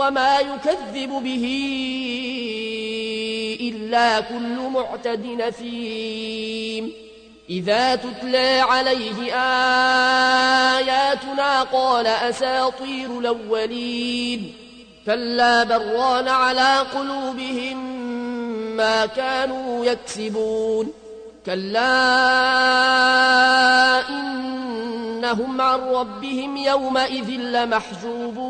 وما يكذب به إلا كل معتد نثيم إذا تتلى عليه آياتنا قال أساطير الأولين. كلا بران على قلوبهم ما كانوا يكسبون. كلا إنهم عن ربهم يومئذ لمحجوبون.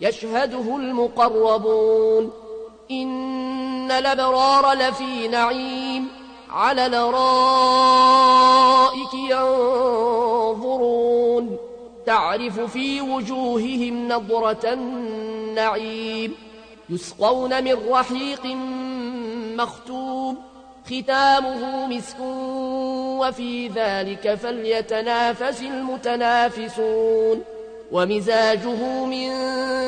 يشهده المقربون. إن الأبرار لفي نعيم على الأرائك ينظرون. تعرف في وجوههم نضرة النعيم. يسقون من رحيق مختوم. ختامه مسك وفي ذلك فليتنافس المتنافسون. ومزاجه من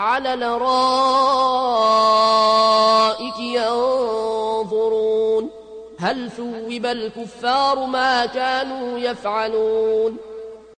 على الأرائك ينظرون. هل ثوب الكفار ما كانوا يفعلون؟